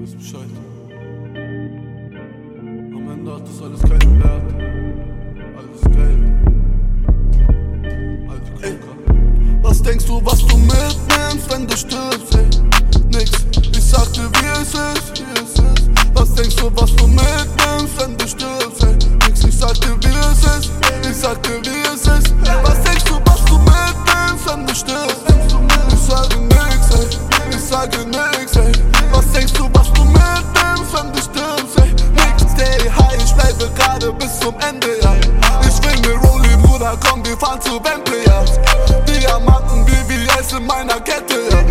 wisst Bescheid. Am Ende hat das alles keinen Wert. Alles Geld. Alte Klucker. Was denkst du, was du mitnimmst, wenn du stirbst, ey? Nix. Ich sagte, wie es ist, wie es ist. Was denkst du, was du mitnimmst, wenn du stirbst, ey? Nix. Ich sagte, wie es ist. Ich sagte, wie es ist. Ende, ja. Ich will ne Rolli, Bruder, komm, wir fahren zu Bentley, ja. Diamanten, BBS in meiner Kette, ja.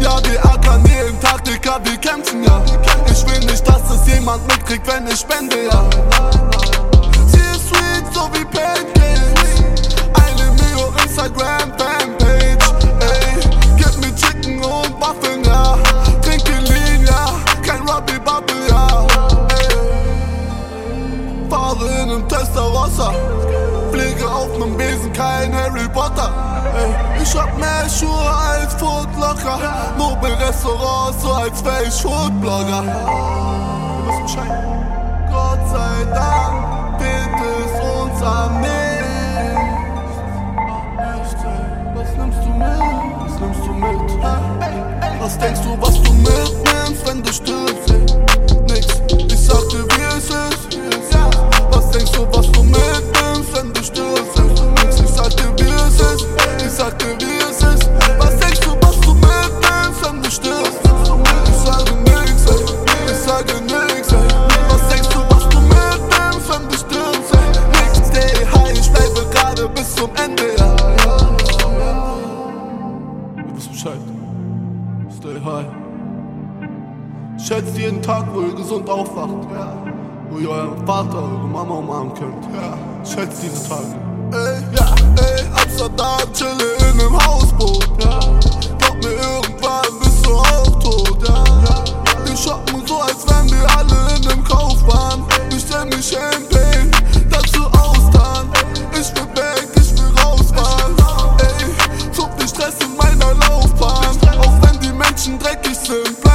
Ja, ackern jeden Tag, Dicker, wir kämpfen, ja. Ich will nicht, dass es jemand mitkriegt, wenn ich spende, ja. Testarossa. Fliege auf nem Besen, kein Harry Potter. Ey, ich hab mehr Schuhe als Footlocker. Nobel Restaurant, so als wär ich Foodblogger. Du bist Bescheid. Gott sei Dank fehlt es uns am nichts. Was nimmst du mit? Was nimmst du mit? Was denkst du, was du mitnimmst, zum ja. Ihr wisst Bescheid. Stay high. Schätzt jeden Tag, wo ihr gesund aufwacht. Ja. Wo ihr euren Vater, eure Mama umarmen könnt. Ja. Schätzt diese Tage. Ey, ja, ey, Amsterdam, chille in nem Hausboot. Ja. Menschen dreckig sind.